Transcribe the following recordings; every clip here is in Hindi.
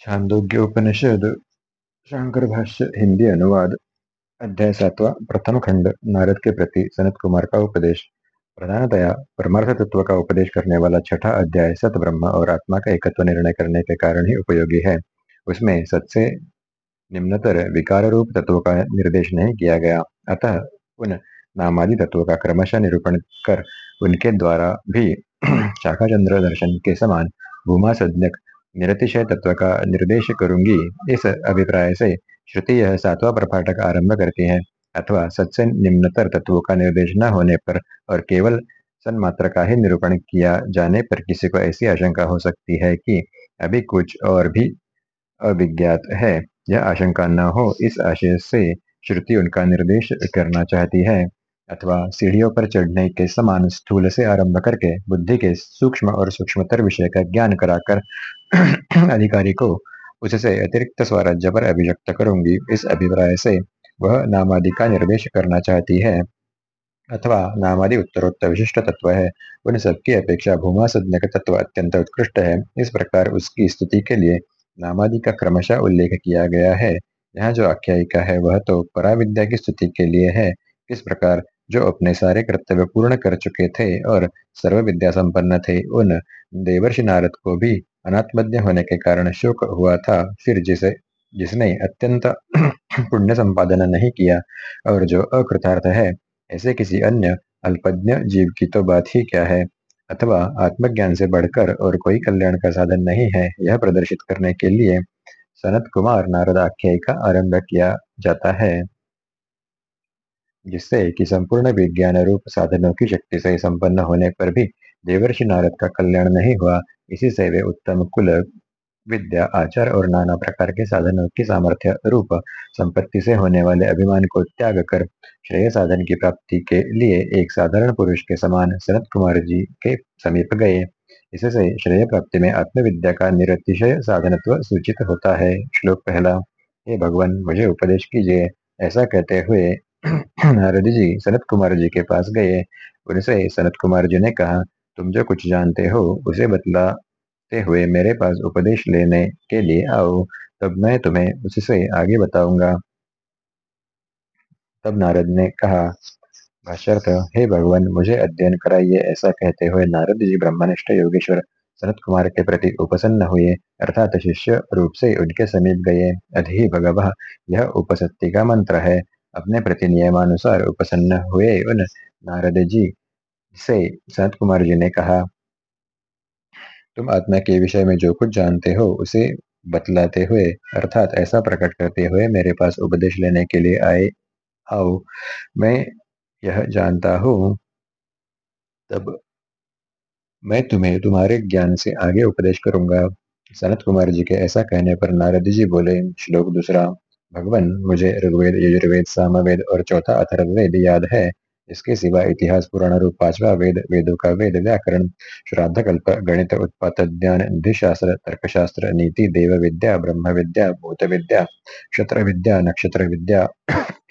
छांदोग्य उपनिषद शंकर भाष्य हिंदी अनुवाद अध्याय सातवा प्रथम खंड नारद के प्रति सनत कुमार का उपदेश प्रधानतया परमार्थ तत्व का उपदेश करने वाला छठा अध्याय सत ब्रह्म और आत्मा का एकत्व निर्णय करने के कारण ही उपयोगी है उसमें सत से निम्नतर विकार रूप तत्व का निर्देश नहीं किया गया अतः उन नामादि तत्व का क्रमशः निरूपण कर उनके द्वारा भी शाखा चंद्र दर्शन के समान भूमा सज्ञक निरतिशय तत्व का निर्देश करूँगी। इस अभिप्राय से श्रुति यह सातवा प्रपाठक आरंभ करती है, अथवा सत्य निम्नतर तत्वों का निर्देश न होने पर और केवल सन्मात्र का ही निरूपण किया जाने पर किसी को ऐसी आशंका हो सकती है कि अभी कुछ और भी अविज्ञात है। यह आशंका न हो, इस आशय से श्रुति उनका निर्देश करना चाहती है, अथवा सीढ़ियों पर चढ़ने के समान स्थूल से आरंभ करके बुद्धि के सूक्ष्म और सूक्ष्मतर विषय का ज्ञान कराकर अधिकारी को उससे अतिरिक्त स्वराज्य पर अभिव्यक्त करूँगी। इस अभिप्राय से वह नामादि का निर्देश करना चाहती है अथवा नामादि उत्तरोत्तर विशिष्ट तत्व है। उन सबकी अपेक्षा भूमा सज्ञक तत्व अत्यंत उत्कृष्ट है। इस प्रकार उसकी स्तुति के लिए नामादि का क्रमशः उल्लेख किया गया है। यहाँ जो आख्यायिका है, वह तो पराविद्या की स्तुति के लिए है। किस प्रकार जो अपने सारे कर्तव्य पूर्ण कर चुके थे और सर्व विद्या संपन्न थे, उन देवर्षि नारद को भी अनात्मज्ञ होने के कारण शोक हुआ था। फिर जिसे, जिसने अत्यंत पुण्य संपादन नहीं किया और जो अकृतार्थ है, ऐसे किसी अन्य अल्पज्ञ जीव की तो बात ही क्या है? अथवा आत्मज्ञान से बढ़कर और कोई कल्याण का साधन नहीं है, यह प्रदर्शित करने के लिए सनत कुमार नारद आख्याय का आरंभ किया जाता है। जिससे कि संपूर्ण विज्ञान रूप साधनों की शक्ति से संपन्न होने पर भी देवर्षि नारद का कल्याण नहीं हुआ इसी से वे उत्तम कुल विद्या, आचार और नाना प्रकार के साधनों की सामर्थ्य रूप संपत्ति से होने वाले अभिमान को त्याग कर श्रेय साधन की प्राप्ति के लिए एक साधारण पुरुष के समान सनत कुमार जी के समीप गए। इससे श्रेय प्राप्ति में आत्मविद्या का निरतिशय साधनत्व सूचित होता है। श्लोक पहला, हे भगवान, मुझे उपदेश कीजिए। ऐसा कहते हुए नारद जी सनत कुमार जी के पास गए। उनसे सनत कुमार जी ने कहा, तुम जो कुछ जानते हो, उसे बतलाते हुए मेरे पास उपदेश लेने के लिए आओ। तब मैं तुम्हें उससे आगे बताऊँगा। तब नारद ने कहा, भाष्यर्थ, हे भगवान, मुझे अध्ययन कराइए। ऐसा कहते हुए नारद जी ब्रह्मनिष्ठ योगेश्वर सनत कुमार के प्रति उपसन्न हुए, अर्थात शिष्य रूप से उनके समीप गए। अधि भगव, यह उपसत्ति का मंत्र है। अपने प्रति नियमानुसार उपसन्न हुए उन नारद जी से सनत कुमार जी ने कहा तुम आत्मा के विषय में जो कुछ जानते हो, उसे बतलाते हुए, अर्थात ऐसा प्रकट करते हुए मेरे पास उपदेश लेने के लिए आए, आओ, मैं यह जानता हूँ। तब मैं तुम्हें तुम्हारे ज्ञान से आगे उपदेश करूँगा। सनत कुमार जी के ऐसा कहने पर नारद जी बोले, श्लोक दूसरा, भगवान, मुझे ऋग्वेद, यजुर्वेद, सामवेद और चौथा अथर्ववेद याद है। इसके सिवा इतिहास पुराण रूप पांचवा वेद, वेदों का वेद, व्याकरण श्राद्ध कल्प गणित, उत्पात, ज्ञान निधिशास्त्र तर्कशास्त्र, नीति, देव विद्या, ब्रह्म विद्या, भूत विद्या, क्षत्र विद्या, नक्षत्र विद्या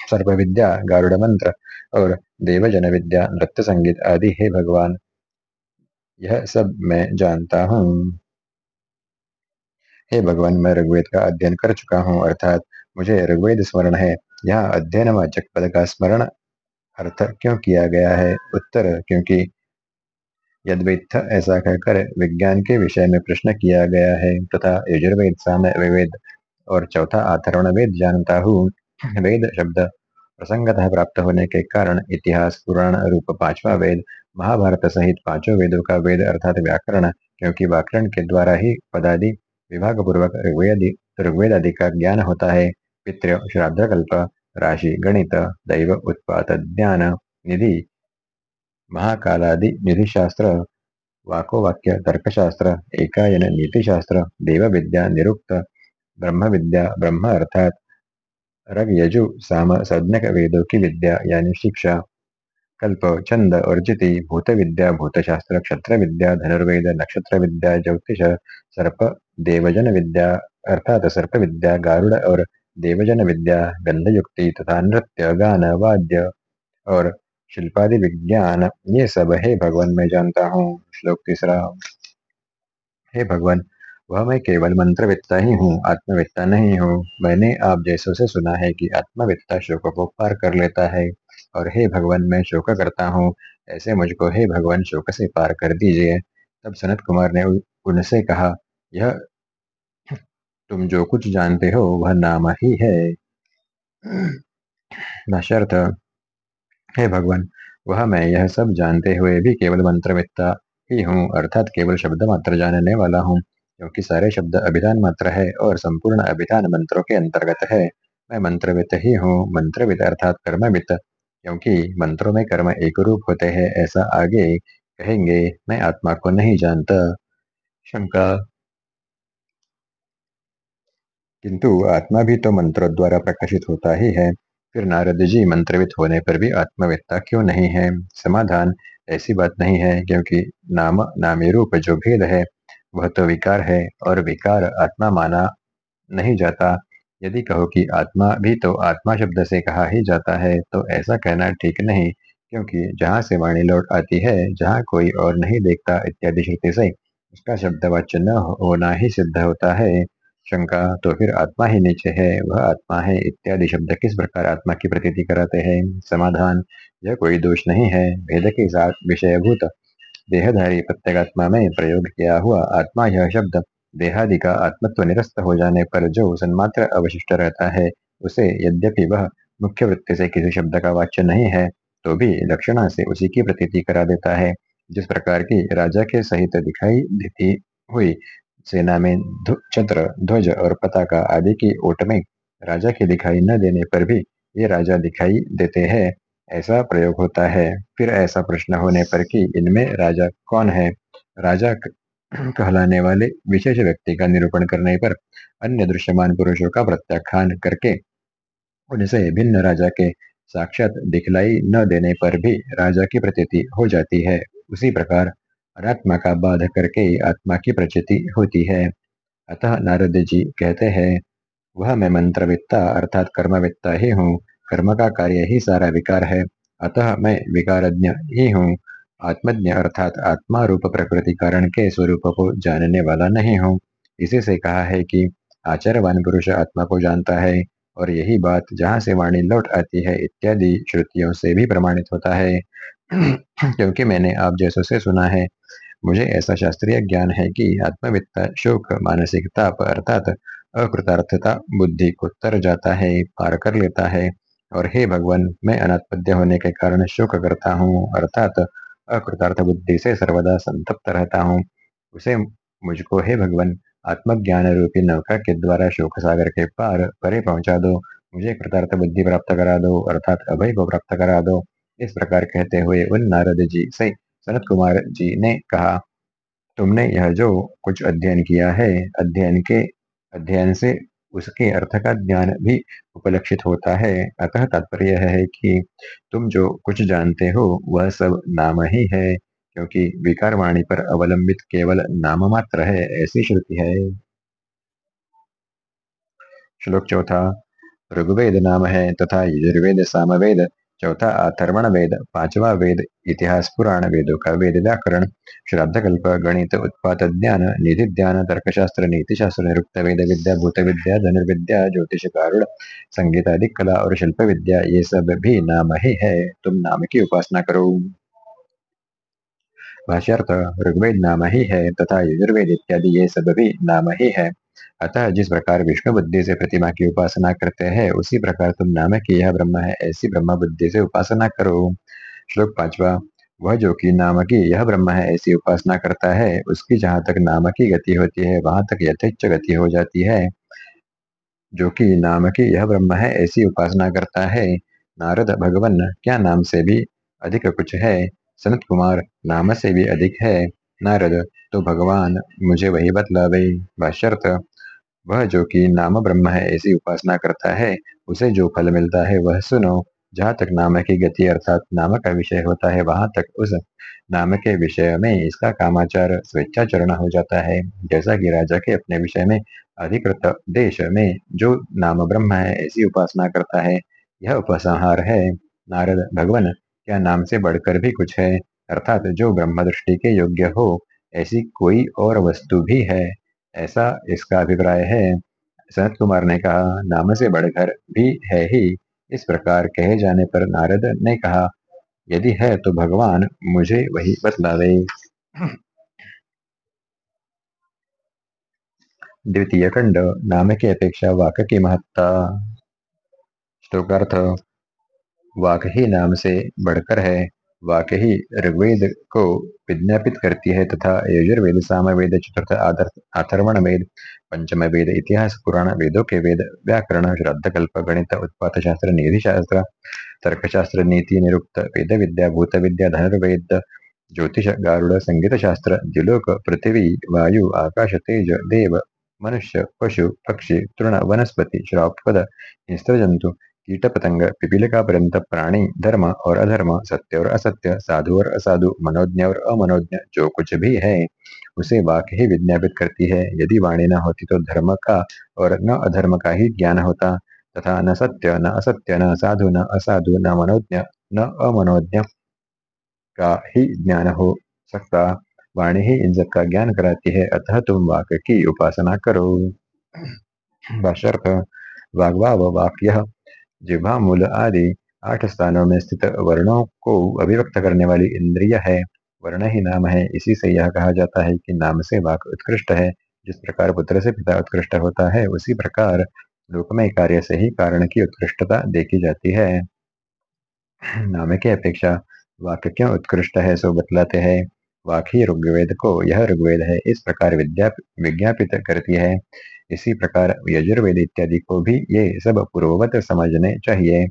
सर्व विद्या, गारुड़ मंत्र और देवजन विद्या, नृत्य संगीत आदि। हे भगवान, यह सब मैं जानता हूँ। हे भगवान, मैं ऋग्वेद का अध्ययन कर चुका हूँ, अर्थात मुझे ऋग्वेद स्मरण है। यहाँ अध्ययन वाचक पद का स्मरण अर्थ क्यों किया गया है? उत्तर, क्योंकि यद्वित्थ ऐसा कहकर विज्ञान के विषय में प्रश्न किया गया है, तथा यजुर्वेद, साम वेद और चौथा आथर्वण वेद जानता हूँ। वेद शब्द प्रसंगतः प्राप्त होने के कारण इतिहास, पुराण रूप पांचवा वेद, महाभारत सहित पाँचों वेदों का वेद अर्थात व्याकरण, क्योंकि व्याकरण के द्वारा ही पदादि विभाग पूर्वक ऋग्वेद आदि का ज्ञान होता है। पितृ श्राद्ध कल्प राशि गणित दैव उत्पात ज्ञान निधि महाकालादि निधि शास्त्र वाको वाक्य तर्कशास्त्र, एकायन नीति शास्त्र देव विद्या निरुक्त ब्रह्म विद्या ब्रह्म अर्थात रग यजु साम, सज्ञक, वेदों की विद्या यानी शिक्षा, कल्प, छंद और जिति भूत विद्या भूतशास्त्र क्षत्र विद्या धनुर्वेद नक्षत्र विद्या ज्योतिष, सर्प देवजन विद्या अर्थात सर्प विद्या गारुड़ और देवजन विद्या गंध युक्ति तथा नृत्य, गान, वाद्य और शिल्पादि विज्ञान। ये सब, हे भगवान, मैं जानता हूँ। श्लोक तीसरा। हे भगवान, वह मैं केवल मंत्रवित्ता ही हूँ आत्मवित्ता नहीं हूँ। मैंने आप जैसों से सुना है कि आत्मवित्ता शोक को पार कर लेता है। और हे भगवान, मैं शोक करता हूँ। ऐसे मुझको, हे भगवान, शोक से पार कर दीजिए। तब सनत कुमार ने उनसे कहा, यह तुम जो कुछ जानते हो, वह नाम ही है। नशर्थ हे भगवान, वह मैं यह सब जानते हुए भी केवल मंत्रवित्ता ही हूँ, अर्थात केवल शब्द मात्र जानने वाला हूँ, क्योंकि सारे शब्द अभिधान मात्र है और संपूर्ण अभिधान मंत्रों के अंतर्गत है। मैं मंत्रवित ही हूँ, मंत्रवित अर्थात कर्मवित, क्योंकि मंत्रों में कर्म एक रूप होते हैं, ऐसा आगे कहेंगे, मैं आत्मा को नहीं जानता। शंका। किंतु आत्मा भी तो मंत्रों द्वारा प्रकाशित होता ही है। फिर नारद जी मंत्रवित होने पर भी आत्मवेत्ता क्यों नहीं है? समाधान ऐसी बात नहीं है, क्योंकि नाम, नामी रूप जो भेद है, वह तो विकार है, और विकार आत्मा माना नहीं जाता। यदि कहो कि आत्मा भी तो आत्मा शब्द से कहा ही जाता है तो ऐसा कहना ठीक नहीं, क्योंकि जहाँ से वाणी लौट आती है, जहाँ कोई और नहीं देखता इत्यादि श्रुति से, उसका शब्दवाच्य न होना ही सिद्ध होता है। शंका तो फिर आत्मा ही नीचे है, वह आत्मा है, इत्यादि शब्द किस प्रकार आत्मा की प्रतीति कराते हैं? समाधान, यह कोई दोष नहीं है। भेद के साथ विषयभूत, देहधारी प्रत्येगात्मा में प्रयोग किया हुआ आत्मा यह शब्द, देहादि का आत्मत्व निरस्त हो जाने पर जो सन्मात्र अवशिष्ट रहता है, उसे यद्यपि वह मुख्य वृत्ति से किसी शब्द का वाच्य नहीं है तो भी लक्षणा से उसी की प्रतीति करा देता है, जिस प्रकार की राजा के सहित दिखाई देती हुई सेना में छत्र ध्वज और पताका आदि की ओट में राजा के दिखाई न देने पर भी ये राजा दिखाई देते हैं। ऐसा प्रयोग होता है। फिर ऐसा प्रश्न होने पर कि इनमें राजा कौन है? राजा कहलाने वाले विशेष व्यक्ति का निरूपण करने पर अन्य दृश्यमान पुरुषों का प्रत्याख्यान करके उनसे भिन्न राजा के साक्षात दिखलाई न देने पर भी राजा की प्रतीति हो जाती है। उसी प्रकार अनात्मा का बाध करके आत्मा की प्रचिति होती है। अतः नारद जी कहते हैं, वह मैं मंत्रवित्ता अर्थात कर्मवित्ता ही हूँ। कर्म का कार्य ही सारा विकार है। अतः मैं विकारज्ञ ही हूँ। आत्मज्ञ अर्थात आत्मा रूप प्रकृति कारण के स्वरूप को जानने वाला नहीं हूँ। इसी से कहा है कि आचार्यवान पुरुष आत्मा को जानता है और यही बात जहाँ से वाणी लौट आती है इत्यादि श्रुतियों से भी प्रमाणित होता है। क्योंकि मैंने आप जैसों से सुना है मुझे ऐसा शास्त्रीय ज्ञान है कि आत्मवित्ता शोक मानसिक ताप अर्थात अकृतार्थता, बुद्धि को तर जाता है, पार कर लेता है। और हे भगवान, मैं अनात्पद्य होने के कारण शोक करता हूँ, अर्थात अकृतार्थ बुद्धि से सर्वदा संतप्त रहता हूँ। उसे मुझको, हे भगवान, आत्मज्ञान रूपी नौका के द्वारा शोक सागर के पार परे पहुँचा दो। मुझे कृतार्थ बुद्धि प्राप्त करा दो, अर्थात अभय को प्राप्त करा दो। इस प्रकार कहते हुए उन नारद जी से सनत कुमार जी ने कहा, तुमने यह जो कुछ अध्ययन किया है, अध्ययन के, अध्ययन से उसके अर्थ का ज्ञान भी उपलक्षित होता है। अतः तात्पर्य है कि तुम जो कुछ जानते हो, वह सब नाम ही है, क्योंकि विकार वाणी पर अवलंबित केवल नाम मात्र है, ऐसी श्रुति है। श्लोक चौथा, ऋग्वेद नाम है तथा यजुर्वेद सामवेद। चौथा अथर्वण वेद, पांचवा वेद, इतिहास पुराण वेदों का वेद व्याकरण श्राद्ध कल्प गणित, उत्पात ज्ञान, निधि ज्ञान, तर्कशास्त्र नीति शास्त्र निरुक्त वेद, विद्या, भूत विद्या, धनुर्विद्या, ज्योतिष कारुण संगीत आदि, कला और शिल्प विद्या, ये सब भी नाम ही है। तुम नाम की उपासना करो। भाष्यार्थ, ऋग्वेद नाम ही है तथा यजुर्वेद इत्यादि, ये सब भी नाम ही है। अतः जिस प्रकार विष्णु बुद्धि से प्रतिमा की उपासना करते हैं, उसी प्रकार तुम नाम की यह ब्रह्म है, ऐसी ब्रह्म बुद्धि से उपासना करो। श्लोक पांचवा, वह जो कि नाम की यह ब्रह्म है, ऐसी उपासना करता है, उसकी जहाँ तक नाम की गति होती है, वहाँ तक यथेच गति हो जाती है। जो कि नाम की यह ब्रह्म है, ऐसी उपासना करता है। नारद भगवान, क्या नाम से भी अधिक कुछ है? सनत कुमार, नाम से भी अधिक है। नारद तो भगवान, मुझे वही बतलावे। भाष्यर्थ वह जो कि नाम ब्रह्म है, ऐसी उपासना करता है, उसे जो फल मिलता है, वह सुनो। जहाँ तक नाम की गति अर्थात नाम का विषय होता है, वहाँ तक उस नाम के विषय में इसका कामाचार, स्वेच्छाचरण हो जाता है। जैसा कि राजा के अपने विषय में, अधिकृत देश में जो नाम ब्रह्म है, ऐसी उपासना करता है। यह उपसंहार है। नारद, भगवान, क्या नाम से बढ़कर भी कुछ है? अर्थात जो ब्रह्म दृष्टि के योग्य हो, ऐसी कोई और वस्तु भी है। ऐसा इसका अभिप्राय है। सनत कुमार ने कहा, नाम से बढ़कर भी है ही। इस प्रकार कहे जाने पर नारद ने कहा, यदि है तो भगवान मुझे वही बतला दे। द्वितीय खंड, नाम की अपेक्षा वाक की महत्ता। श्लोकार्थ वाक ही नाम से बढ़कर है। वाक ही ऋग्वेद को विज्ञापित करती है तथा यजुर्वेद, सामवेद, चतुर्थ अथर्वण वेद, पंचम वेद, इतिहास, पुराण वेदों के वेद, व्याकरण श्रद्ध कल्प गणित, उत्पात शास्त्र, निधि शास्त्र तर्कशास्त्र नीति निरुक्त, वेद विद्या, भूत विद्या, धनुर्वेद, ज्योतिष, गारुड़, संगीत शास्त्र द्विलोक पृथ्वी, वायु, आकाश, तेज, देव, मनुष्य, पशु, पक्षी, तृण, वनस्पति श्रापद हिंस्त्र जंतु कीट पतंग पिपीलिका पर्यंत प्राणी, धर्म और अधर्म, सत्य और असत्य, साधु और असाधु, मनोज्ञ और अमनोज्ञ, जो कुछ भी है, उसे वाक ही विज्ञापित करती है। यदि वाणी न होती तो धर्म का और न अधर्म का ही ज्ञान होता, तथा न सत्य, न असत्य, न साधु, न असाधु, न मनोज्ञ, न अमनोज्ञ का ही ज्ञान हो सकता। वाणी ही इन सब का ज्ञान कराती है, अतः तुम वाक की उपासना करो। वाक्य जिह्वा मूल आदि आठ स्थानों में स्थित वर्णों को अभिव्यक्त करने वाली इंद्रिय है। वर्ण ही नाम है। इसी से यह कहा जाता है कि नाम से वाक उत्कृष्ट है। जिस प्रकार पुत्र से पिता उत्कृष्ट होता है, उसी प्रकार लोकमय कार्य से ही कारण की उत्कृष्टता देखी जाती है। नाम की अपेक्षा वाक्य क्यों उत्कृष्ट है, सो बतलाते हैं। वाक ही ऋग्वेद को, यह ऋग्वेद है, इस प्रकार विद्या विज्ञापित करती है। इसी प्रकार यजुर्वेद इत्यादि को भी ये सब पूर्ववत समझने चाहिए।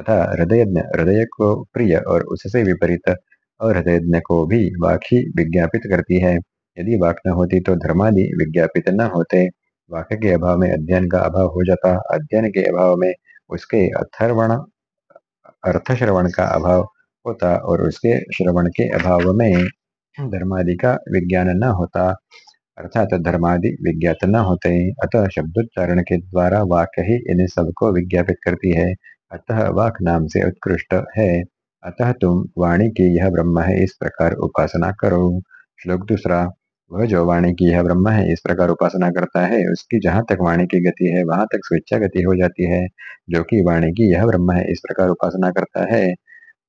तथा हृदय हृदय को प्रिय और उससे विपरीत और हृदय को भी वाक विज्ञापित करती है। यदि वाक न होती तो धर्मादि विज्ञापित न होते। वाक्य के अभाव में अध्ययन का अभाव हो जाता। अध्ययन के अभाव में उसके अथर्वण अर्थ श्रवण का अभाव होता और उसके श्रवण के अभाव में धर्मादि का विज्ञान न होता। अर्थात धर्मादि विज्ञात न होते, अतः शब्दोच्चारण के द्वारा वाक्य ही इन सबको विज्ञापित करती है। अतः वाक नाम से उत्कृष्ट है। अतः तुम वाणी की यह ब्रह्म है, इस प्रकार उपासना करो। श्लोक दूसरा, वह जो वाणी की यह ब्रह्म है, इस प्रकार उपासना करता है, उसकी जहाँ तक वाणी की गति है, वहाँ तक स्वेच्छा गति हो जाती है, जो कि वाणी की यह ब्रह्म है, इस प्रकार उपासना करता है।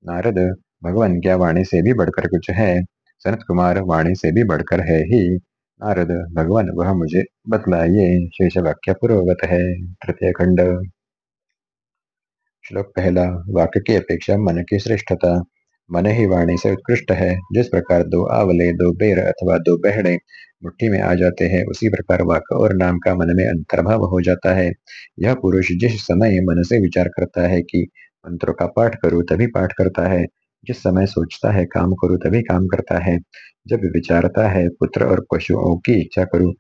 नारद, भगवान क्या वाणी से भी बढ़कर कुछ है? सनत कुमार, वाणी से भी बढ़कर है ही। नारद भगवान वह मुझे बतलाइए शेष वाक्य पूर्ववत है, तृतीय खंड। श्लोक पहला, वाक्य की अपेक्षा मन की श्रेष्ठता। मन ही वाणी से उत्कृष्ट है, जिस प्रकार दो आवले, दो बेर अथवा दो बहड़े मुट्ठी में आ जाते हैं, उसी प्रकार वाक और नाम का मन में अंतर्भाव हो जाता है। यह पुरुष जिस समय मन से विचार करता है कि मंत्रों का पाठ करूँ, तभी पाठ करता है। जिस समय सोचता है, काम करो तभी काम करता है। जब विचारता है पुत्र और पशुओं की इच्छा करूँ,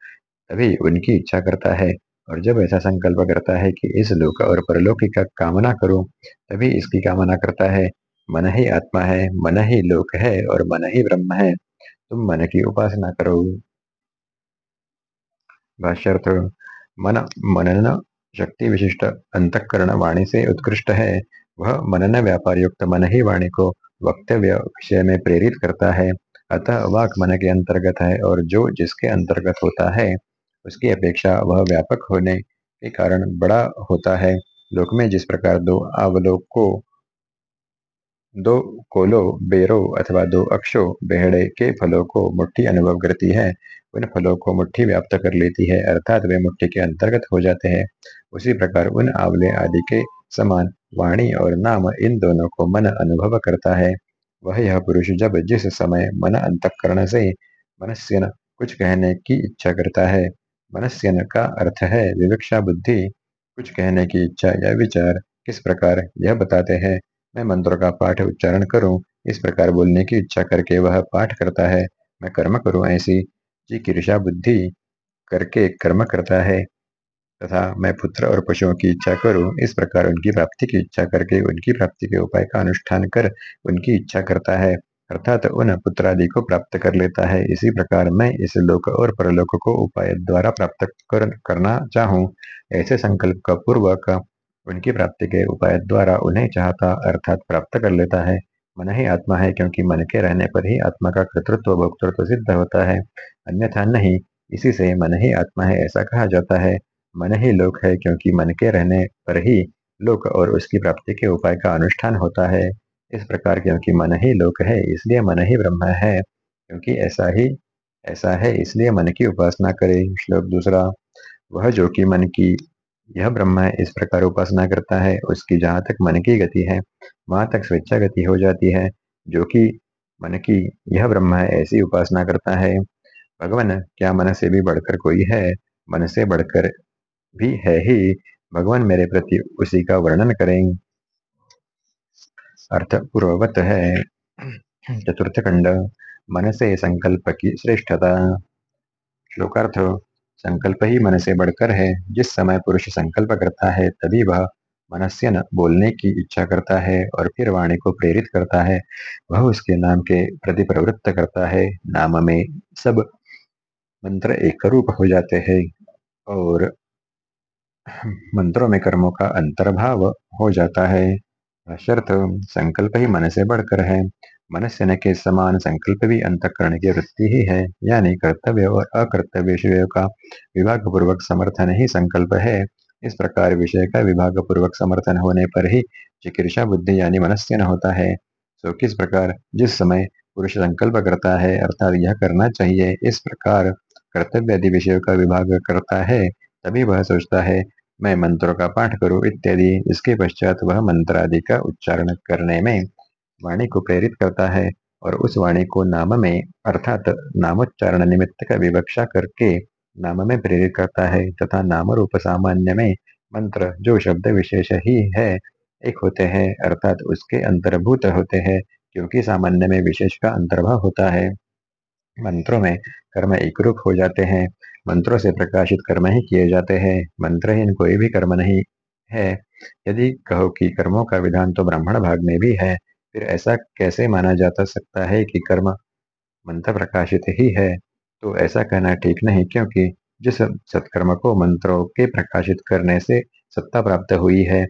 तभी उनकी इच्छा करता है। और जब ऐसा संकल्प करता है कि इस लोक और परलोक का कामना करूँ, तभी इसकी कामना करता है। मन ही आत्मा है, मन ही लोक है और मन ही ब्रह्म है। तुम मन की उपासना करो। भाष्यर्थ, मन, मनन शक्ति विशिष्ट अंतकरण वाणी से उत्कृष्ट है। वह मनन व्यापार युक्त मन ही वाणी को वक्तव्य विषय में प्रेरित करता है। अतः वाक मन के अंतर्गत है और जो जिसके अंतर्गत होता है, उसकी अपेक्षा वह व्यापक होने के कारण बड़ा होता है। लोक में जिस प्रकार दो अवलोको, दो कोलो बेरो अथवा दो अक्षो बेहड़े के फलों को मुट्ठी अनुभव करती है, उन फलों को मुट्ठी व्याप्त कर लेती है, अर्थात वे मुट्ठी के अंतर्गत हो जाते हैं। उसी प्रकार उन आंवले आदि के समान वाणी और नाम इन दोनों को मन अनुभव करता है। वह यह पुरुष जब जिस समय मन अंतकरण से मनस्यन कुछ कहने की इच्छा करता है, मनस्यन का अर्थ है विवक्षा बुद्धि। कुछ कहने की इच्छा या विचार किस प्रकार यह बताते हैं। मैं मंत्रों का पाठ उच्चारण करूँ, इस प्रकार बोलने की इच्छा करके वह पाठ करता है। मैं कर्म करूँ ऐसी, जी जिकीर्षा बुद्धि करके कर्म करता है। तथा मैं पुत्र और पशुओं की इच्छा करूँ इस प्रकार उनकी प्राप्ति की इच्छा करके उनकी प्राप्ति के उपाय का अनुष्ठान कर उनकी इच्छा करता है अर्थात उन पुत्रादि को प्राप्त कर लेता है। इसी प्रकार मैं इस लोक और परलोक को उपाय द्वारा प्राप्त कर, करना चाहूँ ऐसे संकल्प का पूर्वक उनकी प्राप्ति के उपाय द्वारा उन्हें चाहता अर्थात प्राप्त कर लेता है। मन ही आत्मा है क्योंकि मन के रहने पर ही आत्मा का कर्तृत्व भोक्तृत्व सिद्ध होता है। अन्यथा नहीं इसी से मन ही आत्मा है ऐसा कहा जाता है। मन ही लोक है क्योंकि मन के रहने पर ही लोक और उसकी प्राप्ति के उपाय का अनुष्ठान होता है। इस प्रकार क्योंकि मन ही लोक है, इसलिए मन ही ब्रह्म है। क्योंकि ऐसा ही, ऐसा है, इसलिए मन की उपासना करे, श्लोक दूसरा। वह जो कि मन की, यह ब्रह्म है इस प्रकार उपासना करता है, उसकी जहाँ तक मन की गति है, वहाँ तक स्वेच्छा गति हो जाती है। जो कि मन की, यह ब्रह्म ऐसी उपासना करता है। भगवान, क्या मन से भी बढ़कर कोई है? मन से बढ़कर भी है ही। भगवान मेरे प्रति उसी का वर्णन करें। अर्थ पूर्ववत है। चतुर्थ खंड मन से संकल्प की श्रेष्ठता। श्लोकार्थ, संकल्प ही मन से बढ़कर है। जिस समय पुरुष संकल्प करता है, तभी वह मनस्यन बोलने की इच्छा करता है और फिर वाणी को प्रेरित करता है। वह उसके नाम के प्रति प्रवृत्त करता है। नाम में सब मंत्र एक रूप हो जाते हैं और मंत्रों में कर्मों का अंतर्भाव हो जाता है। शर्त संकल्प ही मन से बढ़कर है। मनुष्य के समान संकल्प भी अंतकरण की वृत्ति ही है। यानी कर्तव्य और अकर्तव्य विषयों का विभाग पूर्वक समर्थन ही संकल्प है। इस प्रकार विषय का विभाग पूर्वक समर्थन होने पर ही चिकित्सा बुद्धि यानी मनुष्य होता है। सो किस प्रकार जिस समय पुरुष संकल्प करता है, अर्थात यह करना चाहिए, इस प्रकार कर्तव्य आदि विषयों का विभाग करता है, तभी वह सोचता है मैं मंत्रों का पाठ करूँ इत्यादि। इसके पश्चात वह मंत्र आदि का उच्चारण करने में वाणी को प्रेरित करता है और उस वाणी को नाम में, अर्थात नामोच्चारण निमित्त का विवक्षा करके नाम में प्रेरित करता है तथा नाम रूप सामान्य में मंत्र जो शब्द विशेष ही है, एक होते हैं, अर्थात उसके अंतर्भूत होते हैं, क्योंकि सामान्य में विशेष का अंतर्भाव होता है। मंत्रों में कर्म एक रूप हो जाते हैं। मंत्रों से प्रकाशित कर्म ही किए जाते हैं। मंत्रहीन कोई भी कर्म नहीं है। यदि कहो कि कर्मों का विधान तो ब्राह्मण भाग में भी है, फिर ऐसा कैसे माना जाता सकता है कि कर्म मंत्र प्रकाशित ही है? तो ऐसा कहना ठीक नहीं, क्योंकि जिस सत्कर्म को मंत्रों के प्रकाशित करने से सत्ता प्राप्त हुई है,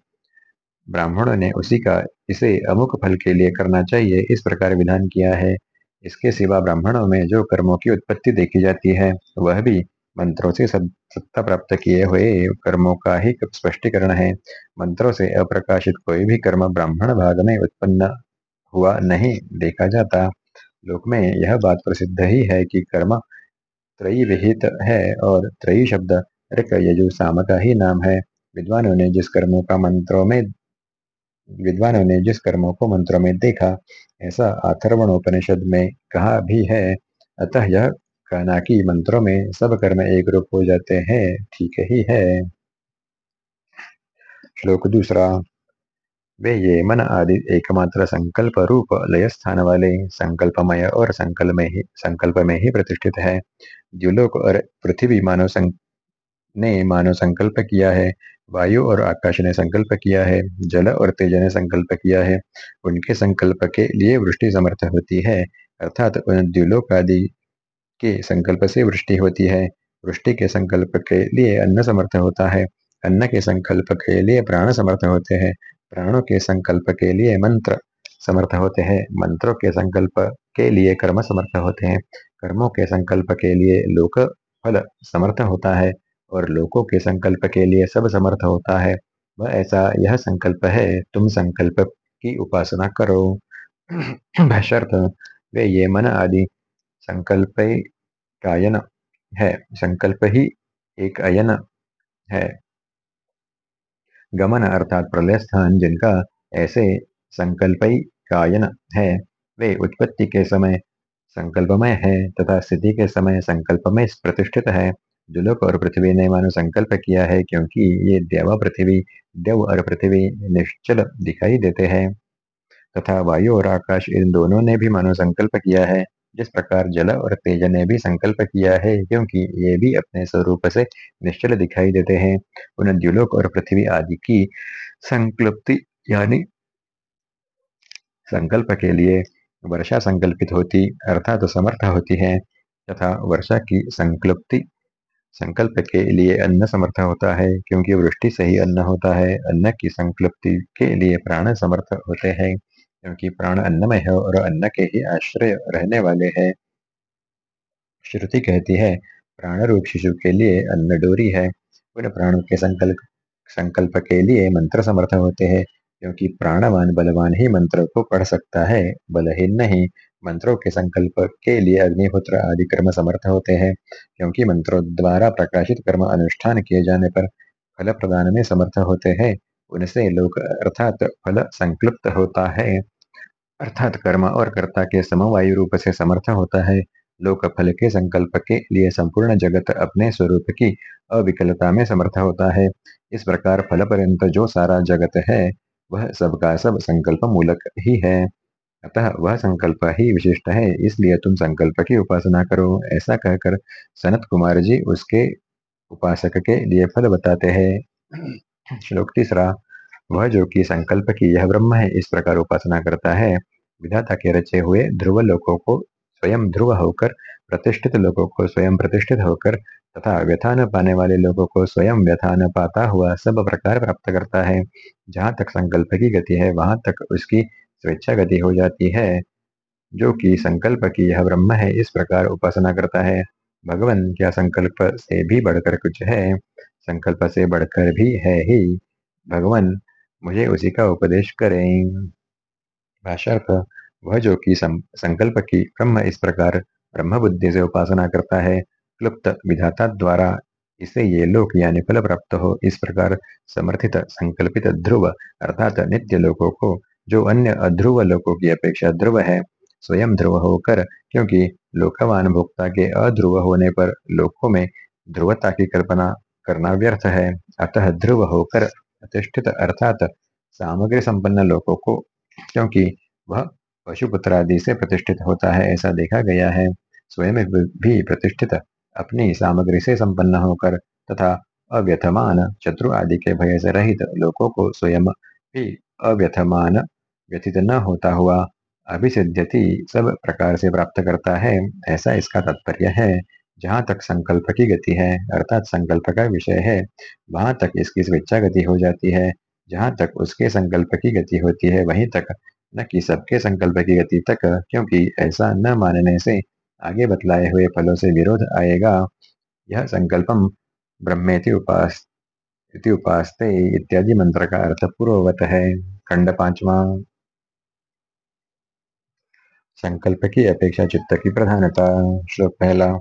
ब्राह्मणों ने उसी का, इसे अमुक फल के लिए करना चाहिए, इस प्रकार विधान किया है। इसके सिवा ब्राह्मणों में जो कर्मों की उत्पत्ति देखी जाती है, वह भी मंत्रों से सत्ता प्राप्त किए हुए कर्मों का ही स्पष्टीकरण है। मंत्रों से अप्रकाशित कोई भी कर्म ब्राह्मण भाग में उत्पन्न हुआ नहीं, देखा जाता। लोक में यह बात प्रसिद्ध ही है कि कर्म त्रयी विहित है और त्रयी शब्द ऋक यजु साम का ही नाम है। विद्वानों ने जिस कर्मों का मंत्रों में, विद्वानों ने जिस कर्मों को मंत्रों में देखा, ऐसा आथर्वणोपनिषद में कहा भी है। अतः यह कहना कि मंत्रों में सब कर्म एक रूप हो जाते हैं, ठीक ही है। श्लोक दूसरा, वे ये मन आदि एकमात्र संकल्प रूप लय स्थान वाले संकल्पमय और संकल्प में ही संकल्प में ही प्रतिष्ठित है। द्युलोक और पृथ्वी मानव सं... ने मानव संकल्प किया है, वायु और आकाश ने संकल्प किया है, जल और तेज ने संकल्प किया है, उनके संकल्प के लिए वृष्टि समर्थ होती है, अर्थात उन द्युलोक आदि के संकल्प से वृष्टि होती है। वृष्टि के संकल्प के लिए अन्न समर्थ होता है। अन्न के संकल्प के लिए प्राण समर्थ होते हैं। प्राणों के संकल्प के लिए मंत्र समर्थ होते हैं। मंत्रों के संकल्प के लिए कर्म समर्थ होते हैं। कर्मों के संकल्प के लिए लोक फल समर्थ होता है और लोकों के संकल्प के लिए सब समर्थ होता है। वह ऐसा यह संकल्प है, तुम संकल्प की उपासना करो। भाष्यर्थ वे ये मन आदि संकल्प कायन है। संकल्प ही एक अयन है। गमन अर्थात प्रलय स्थान जिनका ऐसे संकल्पई कायन है, वे उत्पत्ति के समय संकल्पमय है तथा स्थिति के समय संकल्पमय प्रतिष्ठित है। दुलोक और पृथ्वी ने मानो संकल्प किया है क्योंकि ये देवा पृथ्वी, देव और पृथ्वी निश्चल दिखाई देते हैं। तथा वायु और आकाश इन दोनों ने भी मानो संकल्प किया है। जिस प्रकार जल और तेज ने भी संकल्प किया है, क्योंकि ये भी अपने स्वरूप से निश्चल दिखाई देते हैं। उन द्युलोक और पृथ्वी आदि की संकल्पति, यानी संकल्प के लिए वर्षा संकल्पित होती, अर्थात तो समर्थ होती है, तथा वर्षा की संकल्पति, संकल्प के लिए अन्न समर्थ होता है, क्योंकि वृष्टि से ही अन्न होता है। अन्न की संकल्पति के लिए प्राण समर्थ होते हैं। क्योंकि प्राण अन्नमय है और अन्न के ही आश्रय रहने वाले हैं। श्रुति कहती है, प्राण रूप शिशु के लिए अन्न डोरी है। उन प्राणों के संकल्प संकल्प के लिए मंत्र समर्थ होते हैं, क्योंकि प्राणवान बलवान ही मंत्र को पढ़ सकता है बलहीन नहीं। मंत्रों के संकल्प के लिए अग्निहोत्र आदि कर्म समर्थ होते हैं, क्योंकि मंत्रों द्वारा प्रकाशित कर्म अनुष्ठान किए जाने पर फल प्रदान में समर्थ होते हैं। उनसे लोक अर्थात फल संकल्प होता है। अर्थात कर्म और कर्ता के समवायु रूप से समर्थ होता है। लोक फल के संकल्प के लिए संपूर्ण जगत अपने स्वरूप की अविकलता में समर्थ होता है। इस प्रकार फल पर्यंत जो सारा जगत है, वह सबका सब संकल्प मूलक ही है। अतः वह संकल्प ही विशिष्ट है, इसलिए तुम संकल्प की उपासना करो। ऐसा कहकर सनत कुमार जी उसके उपासक के लिए फल बताते हैं। श्लोक तीसरा वह जो कि संकल्प की यह ब्रह्म है, इस प्रकार उपासना करता है। विधाता के रचे हुए ध्रुव लोकों को स्वयं ध्रुव होकर, प्रतिष्ठित लोगों को स्वयं प्रतिष्ठित होकर, तथा व्यथान पाने वाले लोगों को स्वयं व्यथान पाता हुआ सब प्रकार प्राप्त करता है। जहाँ तक संकल्प की गति है, वहाँ तक उसकी स्वेच्छा गति हो जाती है। जो कि संकल्प की यह ब्रह्म है, इस प्रकार उपासना करता है। भगवान क्या संकल्प से भी बढ़कर कुछ है? संकल्प से बढ़कर भी है ही। भगवान मुझे उसी का उपदेश करें। भाषार्थ वह जो कि संकल्प की ब्रह्म इस प्रकार ब्रह्म बुद्धि से उपासना करता है, क्लुप्त विधाता द्वारा इसे ये लोक यानी फल प्राप्त हो, इस प्रकार समर्थित, संकल्पित ध्रुव अर्थात नित्य लोकों को, जो अन्य अध्रुव लोकों की अपेक्षा ध्रुव है, स्वयं ध्रुव होकर, क्योंकि लोकवान भोक्ता के अध्रुव होने पर लोकों में ध्रुवता की कल्पना करना व्यर्थ है। अतः ध्रुव होकर प्रतिष्ठित अर्थात सामग्री संपन्न लोगों को, क्योंकि वह पशुपुत्र आदि से प्रतिष्ठित होता है, ऐसा देखा गया है। स्वयं भी प्रतिष्ठित अपनी सामग्री से संपन्न होकर तथा अव्यथमान शत्रु आदि के भय से रहित लोगों को स्वयं भी अव्यथमान व्यथित न होता हुआ अभिसिद्ध्यति सब प्रकार से प्राप्त करता है, ऐसा इसका तात्पर्य है। जहाँ तक संकल्प की गति है, अर्थात संकल्प का विषय है, वहाँ तक इसकी स्वेच्छा गति हो जाती है। जहाँ तक उसके संकल्प की गति होती है, वहीं तक। न कि सबके संकल्प की गति तक, क्योंकि ऐसा न मानने से आगे बतलाए हुए फलों से विरोध आएगा। यह संकल्पम ब्रह्मेति उपास उपासते इत्यादि मंत्र का अर्थ पूर्ववत है। खंड पांचवा। संकल्प की अपेक्षा चित्त की प्रधानता। श्लोक पहला।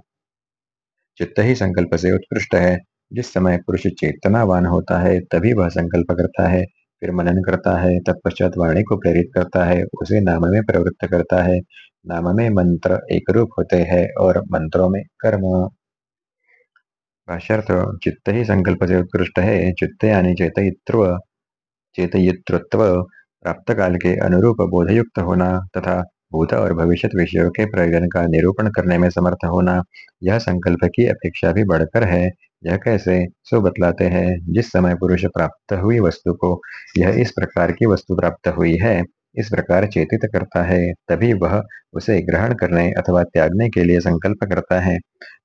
चित्त ही संकल्प से उत्कृष्ट है। जिस समय पुरुष चेतनावान होता है, तभी वह संकल्प करता है, फिर मनन करता है, तत्पश्चात वाणी को प्रेरित करता है, उसे नाम में प्रवृत्त करता है। नाम में मंत्र एक रूप होते हैं और मंत्रों में कर्म। भाष्यर्थ, चित्त ही संकल्प से उत्कृष्ट है, चित्त यानी चेतयित्व। चेतयित्व प्राप्त काल के अनुरूप बोधयुक्त होना तथा भूत और भविष्य विषयों के प्रयोजन का निरूपण करने में समर्थ होना। यह संकल्प की अपेक्षा भी बढ़कर है। यह कैसे? सो बतलाते हैं, जिस समय पुरुष प्राप्त हुई वस्तु को, यह इस प्रकार की वस्तु प्राप्त हुई है। इस प्रकार चेतित करता है, तभी वह उसे ग्रहण करने अथवा त्यागने के लिए संकल्प करता है।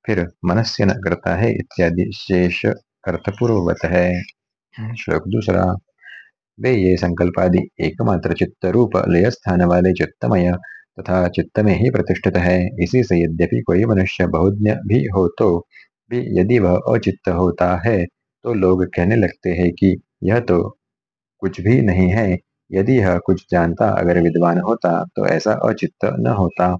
फिर मनस्य न करता है, इत्यादि शेष अर्थपूर्ववत है। श्लोक दूसरा, वे ये संकल्प आदि एकमात्र चित्त रूप लय स्थान वाले चित्तमय तथा चित्त में ही प्रतिष्ठित है। इसी से यद्यपि कोई मनुष्य बहुज्ञ भी हो तो भी यदि वह अचित्त होता है तो लोग कहने लगते हैं कि यह तो कुछ भी नहीं है। यदि यह कुछ जानता, अगर विद्वान होता तो ऐसा अचित्त न होता।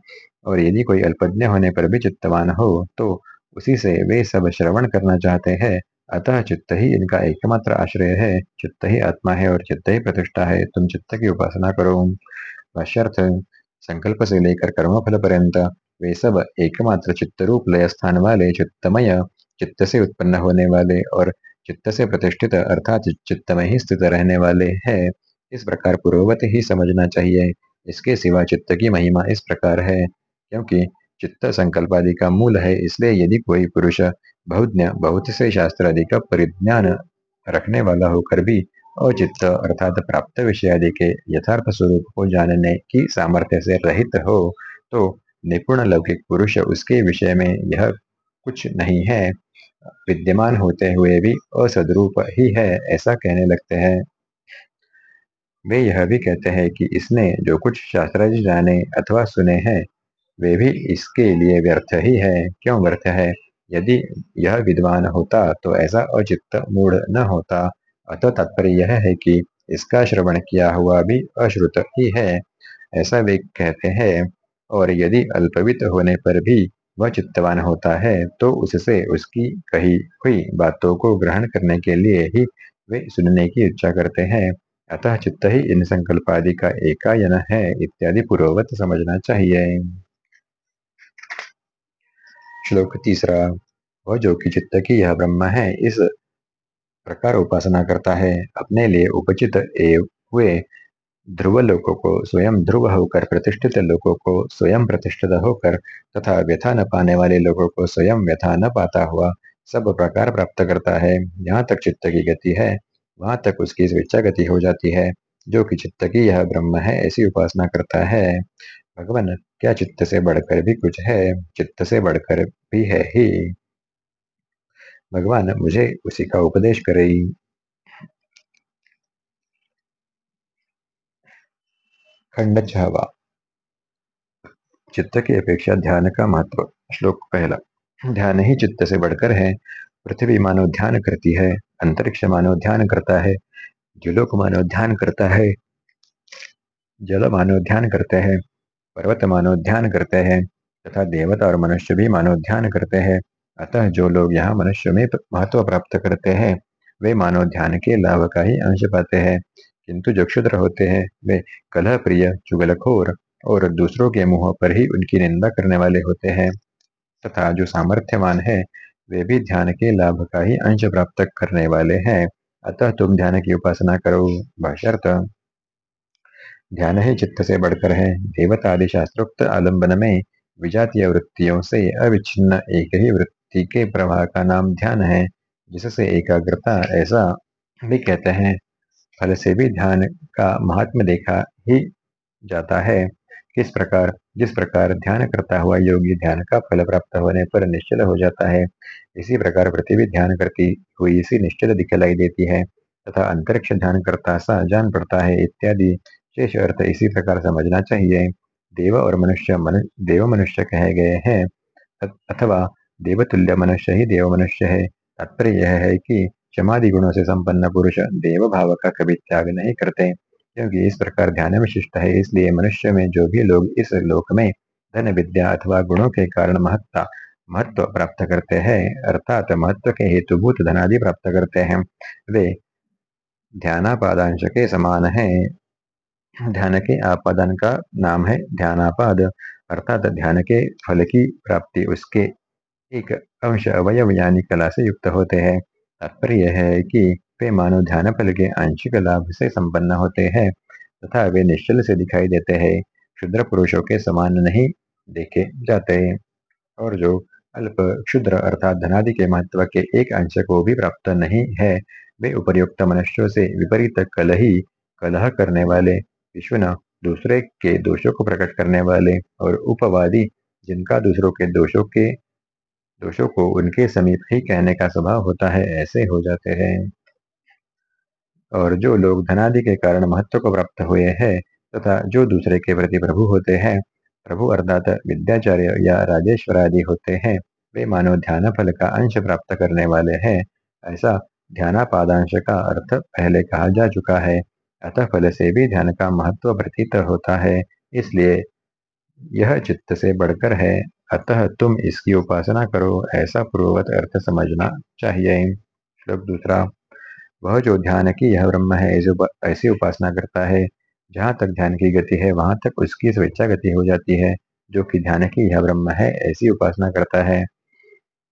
और यदि कोई अल्पज्ञ होने पर भी चित्तवान हो तो उसी से वे सब श्रवण करना चाहते हैं। अतः चित्त ही इनका एकमात्र आश्रय है। चित्त ही आत्मा है और चित्त ही प्रतिष्ठा है। तुम चित्त की उपासना करो। संकल्प से लेकर कर्मफल पर्यंत, वे सब एकमात्र चित्त रूप लय स्थान वाले, चित्तमय चित्त से उत्पन्न होने वाले और चित्त से प्रतिष्ठित अर्थात चित्त में ही स्थित रहने वाले हैं। इस प्रकार पूर्ववत ही समझना चाहिए। इसके सिवा चित्त की महिमा इस प्रकार है, क्योंकि चित्त संकल्प आदि का मूल है, इसलिए यदि कोई पुरुष बहुज्ञ बहुत से शास्त्र आदि का परिज्ञान रखने वाला होकर भी अचित्त अर्थात प्राप्त विषय आदि के यथार्थ स्वरूप को जानने की सामर्थ्य से रहित हो तो निपुण लौकिक पुरुष उसके विषय में यह कुछ नहीं है। विद्यमान होते हुए भी असदरूप ही है, ऐसा कहने लगते हैं। वे यह भी कहते हैं कि इसने जो कुछ शास्त्र जाने अथवा सुने हैं, वे भी इसके लिए व्यर्थ ही है। क्यों व्यर्थ है? यदि यह विद्वान होता तो ऐसा अचित्त मूढ़ न होता। अतः तात्पर्य यह है कि इसका श्रवण किया हुआ भी अश्रुत ही है, ऐसा वे कहते हैं। और यदि अल्पवित होने पर भी वह चित्तवान होता है तो उससे उसकी कही हुई बातों को ग्रहण करने के लिए ही वे सुनने की इच्छा करते हैं। अतः चित्त ही इन संकल्प आदि का एकायन है, इत्यादि पूर्ववत समझना चाहिए। श्लोक तीसरा, वह जो कि चित्त की यह ब्रह्म है, इस प्रकार उपासना करता है, अपने लिए उपचित हुए ध्रुव लोकों को स्वयं ध्रुव होकर प्रतिष्ठित लोगों को स्वयं प्रतिष्ठित होकर तथा व्यथा न पाने वाले लोगों को स्वयं व्यथा न पाता हुआ सब प्रकार प्राप्त करता है। यहाँ तक चित्त की गति है, वहाँ तक उसकी स्वेच्छा गति हो जाती है, जो कि चित्त की यह ब्रह्म है, ऐसी उपासना करता है। भगवान, क्या चित्त से बढ़कर भी कुछ है? चित्त से बढ़कर भी है ही। भगवान मुझे उसी का उपदेश करे खंड छावा चित्त की अपेक्षा ध्यान का महत्व श्लोक पहला ध्यान ही चित्त से बढ़कर है पृथ्वी मानव ध्यान करती है अंतरिक्ष मानव ध्यान करता है जुलोक मानव ध्यान करता है जल मानव ध्यान करते हैं पर्वत मानव ध्यान करते हैं तथा देवता और मनुष्य भी मानव ध्यान करते हैं अतः जो लोग यहाँ मनुष्य में महत्व प्राप्त करते हैं, वे मानव ध्यान के लाभ का ही अंश पाते हैं। किंतु जो क्षुद्र होते हैं, वे कलह प्रिय चुगलखोर और दूसरों के मुँह पर ही उनकी निंदा करने वाले होते हैं। तथा जो सामर्थ्यवान है, वे भी ध्यान के लाभ का ही अंश प्राप्त करने वाले हैं। अतः तुम ध्यान की उपासना करो, भाष्यर्थ। ध्यान ही चित्त से बढ़कर है। देवता आदि शास्त्रोक्त आलंबन में विजातीय वृत्तियों से अविच्छिन्न एक ही वृत्ति के प्रवाह का नाम ध्यान है जिससे एकाग्रता ऐसा भी कहते हैं। फल से भी ध्यान का महात्म देखा ही जाता है। किस प्रकार जिस प्रकार ध्यान करता हुआ योगी ध्यान का फल प्राप्त होने पर निश्चल हो जाता है इसी प्रकार पृथ्वी ध्यान करती हुई इसी निश्चल दिखलाई देती है तथा अंतरिक्ष ध्यान करता सा जान पड़ता है इत्यादि। शेष अर्थ इसी प्रकार समझना चाहिए। देव और मनुष्य मनु, देव मनुष्य कहे गए हैं अथवा देवतुल्य मनुष्य ही देव मनुष्य है तात्पर्य यह है कि क्षमादि गुणों से संपन्न पुरुष देव भाव का कभी त्याग नहीं करते क्योंकि इस प्रकार ध्यान विशिष्ट है, इसलिए मनुष्य में जो भी लोग इस लोक में धन, विद्या अथवा गुणों के कारण महत्ता, महत्व प्राप्त करते हैं, अर्थात महत्व के हेतुभूत धनादि प्राप्त करते हैं, वे ध्यानापादांश के समान है। ध्यान के आपादन का नाम है ध्यानापाद, अर्थात ध्यान के फल की प्राप्ति उसके एक अंश अवयव यानी कला से युक्त होते हैं। तात्पर्य है कि वे मानव ध्यान फल के आंशिक लाभ से संपन्न होते हैं तथा वे निश्चल से दिखाई देते हैं। क्षुद्र पुरुषों के समान नहीं देखे जाते। और जो अल्प क्षुद्र अर्थात धनादि के महत्व के एक अंश को भी प्राप्त नहीं है, वे उपयुक्त मनुष्यों से विपरीत कलही कलह करने वाले विश्वना दूसरे के दोषों को प्रकट करने वाले और उपवादी, जिनका दूसरों के दोषों के दोषों को उनके समीप ही कहने का स्वभाव होता है, ऐसे हो जाते हैं। और जो लोग धनादि के कारण महत्व को प्राप्त हुए हैं तथा जो दूसरे के प्रति प्रभु होते हैं, प्रभु अर्थात विद्याचार्य या राजेश्वर आदि होते हैं, वे मानव ध्यान फल का अंश प्राप्त करने वाले हैं। ऐसा ध्यानापादांश का अर्थ पहले कहा जा चुका है, अतः फल से भी ध्यान का महत्व प्रतीत होता है, इसलिए यह चित्त से बढ़कर है। अतः तुम इसकी उपासना करो, ऐसा पूर्ववत अर्थ समझना चाहिए। श्लोक दूसरा, वह जो ध्यान की यह ब्रह्म है, ऐसी उपासना करता है, जहाँ तक ध्यान की गति है, वहाँ तक उसकी स्वेच्छा गति हो जाती है, जो कि ध्यान की यह ब्रह्म है, ऐसी उपासना करता है।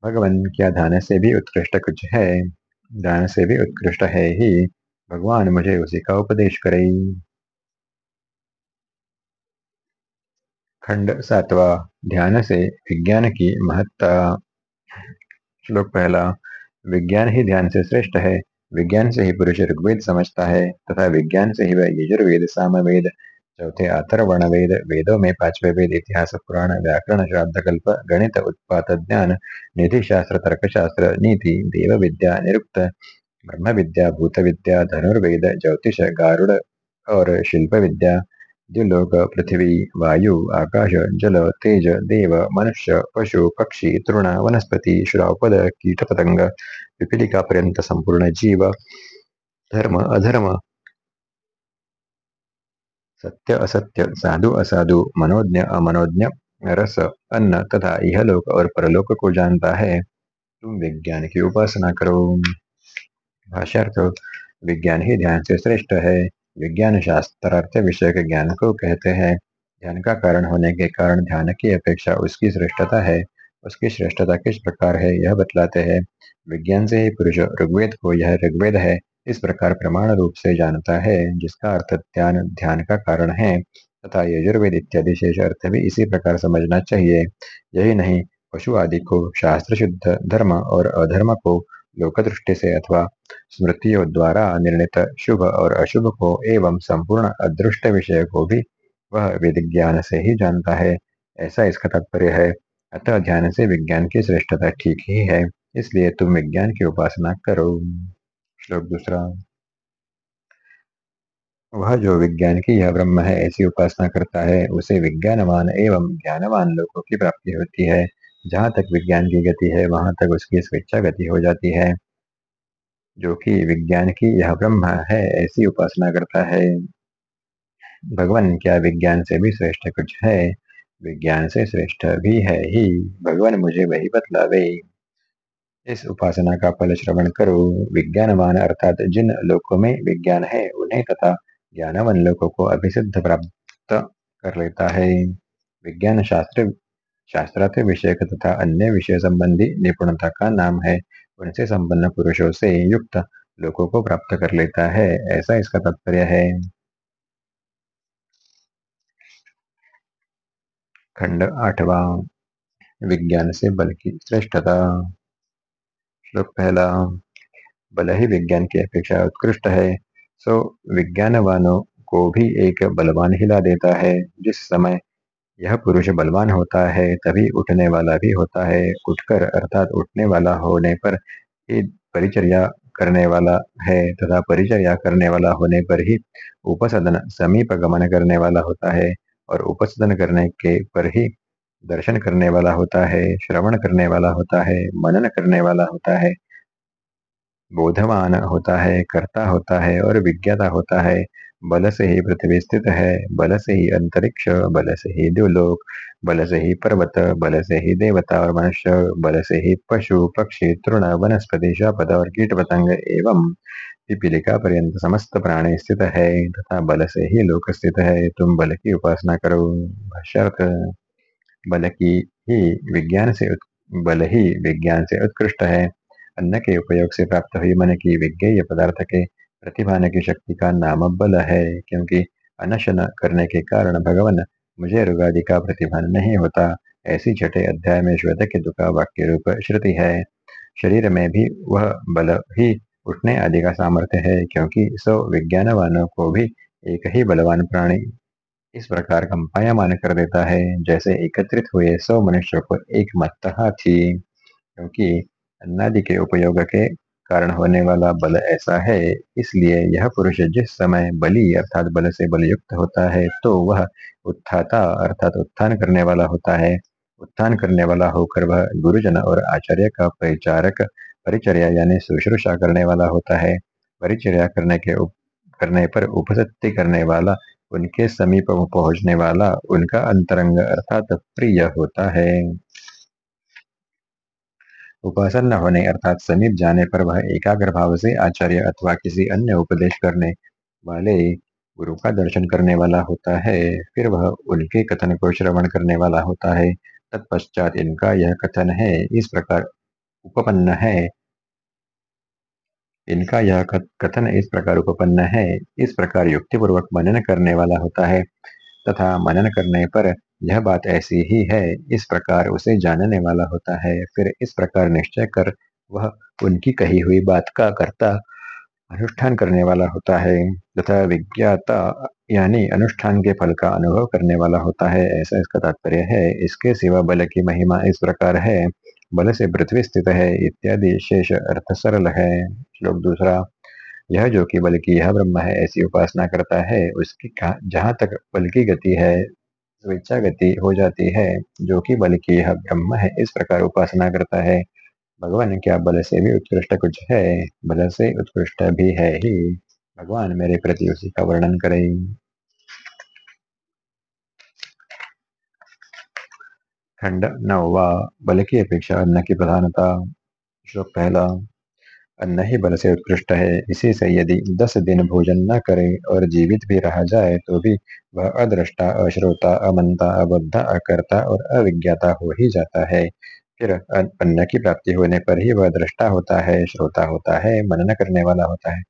भगवान क्या ध्यान से भी उत्कृष्ट कुछ है? ध्यान से भी उत्कृष्ट है ही। भगवान मुझे उसी का उपदेश करे। खंड सातवा ध्यान से विज्ञान की महत्ता। श्लोक पहला, विज्ञान ही ध्यान से श्रेष्ठ है, विज्ञान से ही पुरुष ऋग्वेद समझता है, तथा विज्ञान से ही वह यजुर्वेद, सामवेद, चौथे अथर्वण वेद वेदों में पांचवे वेद, इतिहास, पुराण, व्याकरण श्राद्ध कल्प गणित, उत्पात, ज्ञान निधि शास्त्र तर्कशास्त्र, नीति देव विद्या निरुक्त ब्रह्म विद्या भूत विद्या धनुर्वेद, ज्योतिष, गारुड़ और शिल्प विद्या द्युलोक पृथ्वी वायु आकाश, जल, तेज, देव, मनुष्य, पशु, पक्षी, तृण, वनस्पती श्रावपद कीटपतंग, पिपीलिकापर्यंत संपूर्ण जीव, धर्म, अधर्म, सत्य, असत्य, साधु, असाधु, मनोज्ञ, अमनोज्ञ, रस, अन्न, तथा यह लोक और परलोक को जानता है। तुम विज्ञान की उपासना करो। भाष्यार्थ, विज्ञान ही ध्यान से श्रेष्ठ है। विज्ञान शास्त्रार्थ विषय के ज्ञान को कहते हैं। ध्यान का कारण होने के कारण ध्यान की अपेक्षा उसकी श्रेष्ठता है। उसकी श्रेष्ठता किस प्रकार है, यह बतलाते हैं। विज्ञान से ही पुरुष ऋग्वेद को यह ऋग्वेद है, इस प्रकार प्रमाण रूप से जानता है, जिसका अर्थ ध्यान ध्यान का कारण है, तथा यजुर्वेद इत्यादि शेष अर्थ भी इसी प्रकार समझना चाहिए। यही नहीं, पशु आदि को शास्त्र शुद्ध धर्म और अधर्म को लोक दृष्टि से अथवा स्मृतियों द्वारा निर्णित शुभ और अशुभ को एवं संपूर्ण अदृष्ट विषय को भी वह विज्ञान से ही जानता है। ऐसा इसका तात्पर्य है। अतः ध्यान से विज्ञान की श्रेष्ठता ठीक ही है। इसलिए तुम विज्ञान की उपासना करो। श्लोक दूसरा। वह जो विज्ञान की यह ब्रह्म है, ऐसी उपासना करता है, उसे विज्ञानवान एवं ज्ञानवान लोगों की प्राप्ति होती है। जहाँ तक विज्ञान की गति है, वहाँ तक उसकी स्वेच्छा गति हो जाती है। जो कि विज्ञान की यह ब्रह्म है, ऐसी उपासना करता है। भगवान क्या विज्ञान से भी श्रेष्ठ कुछ है? विज्ञान से श्रेष्ठ भी है ही। भगवान मुझे वही बतलावे। इस उपासना का फल श्रवण करो। विज्ञानवान अर्थात जिन लोकों में विज्ञान है, उन्हें तथा ज्ञानवान लोगों को अभिसिद्ध प्राप्त कर लेता है। विज्ञान शास्त्र शास्त्रार्थ विषय तथा अन्य विषय संबंधी निपुणता का नाम है। उनसे संपन्न पुरुषों से युक्त लोगों को प्राप्त कर लेता है। ऐसा इसका तात्पर्य है। खंड आठवा। विज्ञान से बल की श्रेष्ठता। श्लोक पहला। बल ही विज्ञान की अपेक्षा उत्कृष्ट है। सो विज्ञानवानों को भी एक बलवान हिला देता है। जिस समय यह पुरुष बलवान होता है, तभी उठने वाला भी होता है। उठकर अर्थात उठने वाला होने पर ही परिचर्या करने वाला है तथा परिचर्या करने वाला होने पर ही उपसदन, समीप गमन करने वाला होता है और उपसदन करने के पर ही दर्शन करने वाला होता है, श्रवण करने वाला होता है, मनन करने वाला होता है। बोधवान होता है, कर्ता होता है और विज्ञाता होता है। बल से ही पृथ्वी स्थित है, बल से ही अंतरिक्ष, बल से ही द्युलोक बल से ही पर्वत, बल से ही देवता और मनुष्य, बल से ही पशु, पक्षी, तृण, वनस्पति शापद और कीट पतंग एवं पिपीलिका पर्यंत समस्त प्राणी स्थित है, तथा बल से ही लोक स्थित है। तुम बल की उपासना करो। भाष्यार्थ बल की ही विज्ञान से बल ही विज्ञान से उत्कृष्ट है। अन्न के उपयोग से प्राप्त हुई मन की विज्ञेय पदार्थ के प्रतिभान की शक्ति का नाम बल है, क्योंकि अनशन करने के कारण भगवान मुझे रुगादि का प्रतिभान नहीं होता। ऐसी छठे अध्याय में श्वेत का वाक्य रूप श्रुति है। शरीर में भी वह बल ही उठने आदि का सामर्थ्य है, क्योंकि सौ विज्ञानवानों को भी एक ही बलवान प्राणी इस प्रकार कंपायमान कर देता है, जैसे एकत्रित हुए सौ मनुष्यों को एक मत हाथी क्योंकि अन्नादि के उपयोग के कारण होने वाला बल ऐसा है इसलिए यह पुरुष जिस समय बलि अर्थात बल से बलयुक्त होता है तो वह उत्थाता अर्थात उत्थान करने वाला होता है। उत्थान करने वाला होकर वह गुरुजन और आचार्य का परिचारक परिचर्या यानी शुश्रूषा करने वाला होता है। परिचर्या करने के उप, करने पर उपसत्ति करने वाला उनके समीप पहुँचने वाला उनका अंतरंग अर्थात प्रिय होता है। उपासन न होने अर्थात समीप जाने पर वह एकाग्र भाव से आचार्य अथवा किसी अन्य उपदेश करने वाले गुरु का दर्शन करने वाला होता है। फिर वह उनके कथन को श्रवण करने वाला होता है। तत्पश्चात इनका यह कथन है। इस प्रकार उपपन्न है। इनका यह कथन इस प्रकार उपपन्न है। इस प्रकार युक्तिपूर्वक मनन करने वाला होता है तथा मनन करने पर यह बात ऐसी ही है, इस प्रकार उसे जानने वाला होता है। फिर इस प्रकार निश्चय कर वह उनकी कही हुई बात का कर्ता अनुष्ठान करने वाला होता है, तथा विज्ञाता यानी अनुष्ठान के फल का अनुभव करने वाला होता है। ऐसा इसका तात्पर्य है। इसके सिवा बल की महिमा इस प्रकार है। बल से पृथ्वी स्थित है, इत्यादि शेष अर्थ सरल है। श्लोक दूसरा, यह जो कि बल की यह ब्रह्म है, ऐसी उपासना करता है, उसकी जहाँ तक बल की गति है स्वेच्छा गति हो जाती है, जो कि बल की यह ब्रह्म है, इस प्रकार उपासना करता है। भगवान क्या बल से भी उत्कृष्ट कुछ है, बल से उत्कृष्ट भी है ही। भगवान मेरे प्रति उसी का वर्णन करें। खंड नववा बल की अपेक्षा अन्न की प्रधानता। श्लोक पहला अन्न ही बल से उत्कृष्ट है। इसी से यदि दस दिन भोजन न करे और जीवित भी रहा जाए तो भी वह अदृष्टा, अश्रोता, अमंता, अबद्ध, अकर्ता और अविज्ञाता हो ही जाता है। फिर अन्न की प्राप्ति होने पर ही वह दृष्टा होता है, श्रोता होता है, मनन करने वाला होता है,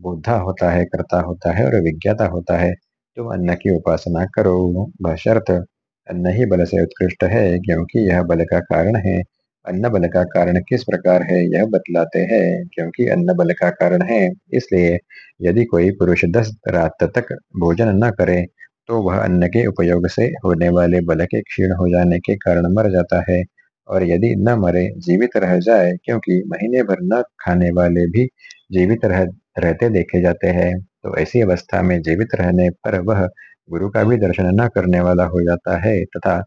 बुद्धा होता है, कर्ता होता है और विज्ञाता होता है। तुम अन्न की उपासना करो। बशर्त अन्न ही बल से उत्कृष्ट है, क्योंकि यह बल का कारण है। अन्न बल का कारण किस प्रकार है, यह बतलाते हैं, क्योंकि अन्न बल का कारण है। इसलिए यदि कोई पुरुष दस रात तक भोजन न करे तो वह अन्न के उपयोग से होने वाले बल के क्षीण हो जाने के कारण मर जाता है। और यदि न मरे, जीवित रह जाए, क्योंकि महीने भर न खाने वाले भी जीवित रह, रहते देखे जाते हैं तो ऐसी अवस्था में जीवित रहने पर वह गुरु का भी दर्शन न करने वाला हो जाता है, तथा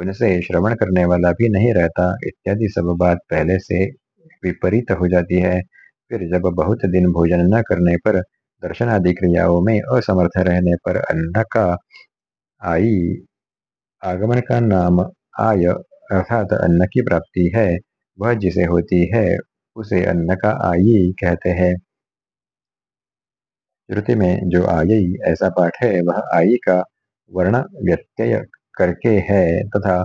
उनसे श्रवण करने वाला भी नहीं रहता, इत्यादि सब बात पहले से विपरीत हो जाती है। फिर जब बहुत दिन भोजन न करने पर दर्शन आदि क्रियाओं में असमर्थ रहने पर अन्न का आई, आगमन का नाम आय अर्थात अन्न की प्राप्ति है, वह जिसे होती है, उसे अन्न का आयी कहते हैं। श्रुति में जो आयी ऐसा पाठ है, वह आयी का वर्ण व्यत्यय करके है तथा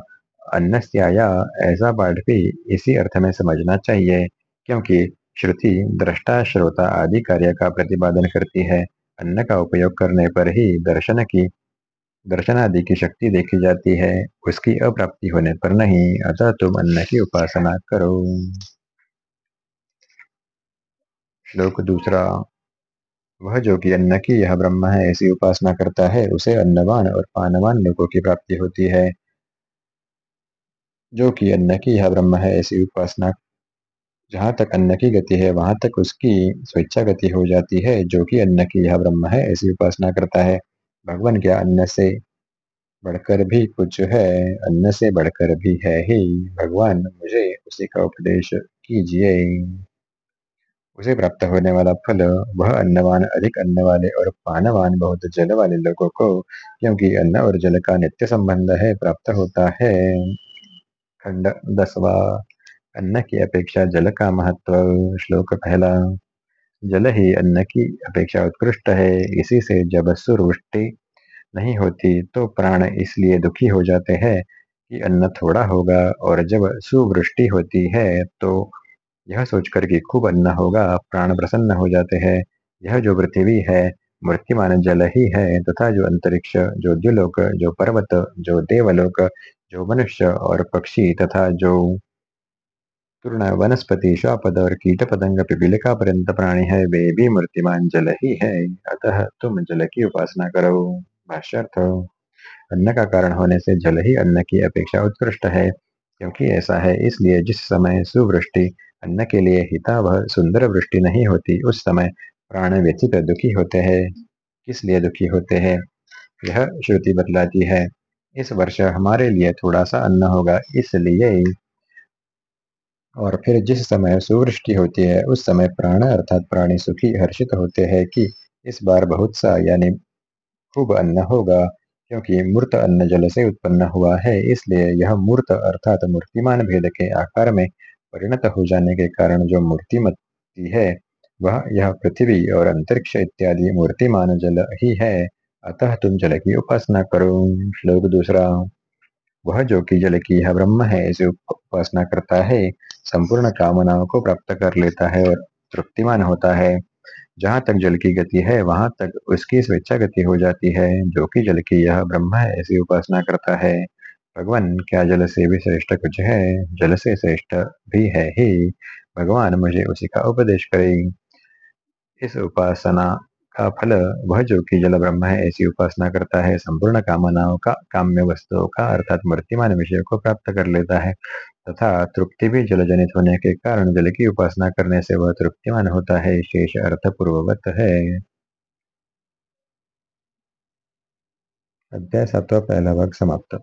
अन्नस्याया ऐसा पाठ भी इसी अर्थ में समझना चाहिए, क्योंकि श्रुति दृष्टा, श्रोता आदि कार्य का प्रतिपादन करती है। अन्न का उपयोग करने पर ही दर्शन की दर्शन आदि की शक्ति देखी जाती है। उसकी अप्राप्ति होने पर नहीं, अतः तुम अन्न की उपासना करो। श्लोक दूसरा। वह जो कि अन्न की यह ब्रह्म है, ऐसी उपासना करता है, उसे अन्नवान और पानवान लोगों की प्राप्ति होती है। जो कि अन्न की यह ब्रह्म है, ऐसी उपासना, जहाँ तक अन्न की गति है, वहाँ तक उसकी स्वेच्छा गति हो जाती है। जो कि अन्न की यह ब्रह्म है, ऐसी उपासना करता है। भगवान क्या अन्न से बढ़कर भी कुछ है? अन्न से बढ़कर भी है ही। भगवान, मुझे उसी का उपदेश कीजिए। उसे प्राप्त होने वाला फल, वह अन्नवान, अधिक अन्न वाले और पानवान, बहुत जल वाले लोगों को, क्योंकि अन्न और जल का नित्य संबंध है, प्राप्त होता है। खंड दसवा, अन्न की अपेक्षा जल का महत्व, श्लोक पहला, जल ही अन्न की अपेक्षा उत्कृष्ट है, इसी से जब सुवृष्टि नहीं होती तो प्राण इसलिए दुखी हो जाते हैं कि अन्न थोड़ा होगा, और जब सुवृष्टि होती है तो यह सोचकर कि खूब अन्न होगा, प्राण प्रसन्न हो जाते हैं। यह जो पृथ्वी है, मूर्तिमान जल ही है, तथा जो अंतरिक्ष, जो द्युलोक जो पर्वत, जो देवलोक, जो मनुष्य और पक्षी तथा जो तृण, वनस्पति, श्वापद और कीट पतंग पिपिलिका पर्यंत प्राणी है, वे भी मूर्तिमान जल ही है। अतः तुम जल की उपासना करो। भाष्यर्थ, अन्न का कारण होने से जल ही अन्न की अपेक्षा उत्कृष्ट है, क्योंकि ऐसा है, इसलिए जिस समय सुवृष्टि अन्न के लिए हिता वह सुंदर वृष्टि नहीं होती। उस समय प्राण व्यथित दुखी होते हैं। किस लिए दुखी होते हैं? यह श्रुति बतलाती है। इस वर्ष हमारे लिए थोड़ा सा अन्न होगा, इसलिए और फिर जिस समय सुवृष्टि होती है, उस समय प्राण अर्थात प्राणी सुखी हर्षित होते हैं कि इस बार बहुत सा यानी खूब अन्न होगा, क्योंकि मूर्त अन्न जल से उत्पन्न हुआ है। इसलिए यह मूर्त अर्थात मूर्तिमान भेद के आकार में परिणत हो जाने के कारण जो मूर्तिमती है, वह यह पृथ्वी और अंतरिक्ष इत्यादि मूर्तिमान जल ही है। अतः तुम जल की उपासना करो, श्लोक दूसरा। वह जो कि जल की यह ब्रह्म है, इसे उपासना करता है, संपूर्ण कामनाओं को प्राप्त कर लेता है और तृप्तिमान होता है। जहाँ तक जल की गति है, वहाँ तक उसकी स्वेच्छा गति हो जाती है। जो कि जल की यह ब्रह्म है ऐसी उपासना करता है। भगवान क्या जल से भी श्रेष्ठ कुछ है? जल से श्रेष्ठ भी है ही। भगवान मुझे उसी का उपदेश करे। इस उपासना का फल वह जो कि जल ब्रह्म है, ऐसी उपासना करता है, संपूर्ण कामनाओं का, काम्य वस्तुओं का, अर्थात मूर्तिमान विषय को प्राप्त कर लेता है। तथा तृप्ति भी जल जनित होने के कारण जल की उपासना करने से वह तृप्तिमान होता है, शेष अर्थ पूर्ववत है। अध्याय सातवा पहला भाग समाप्त।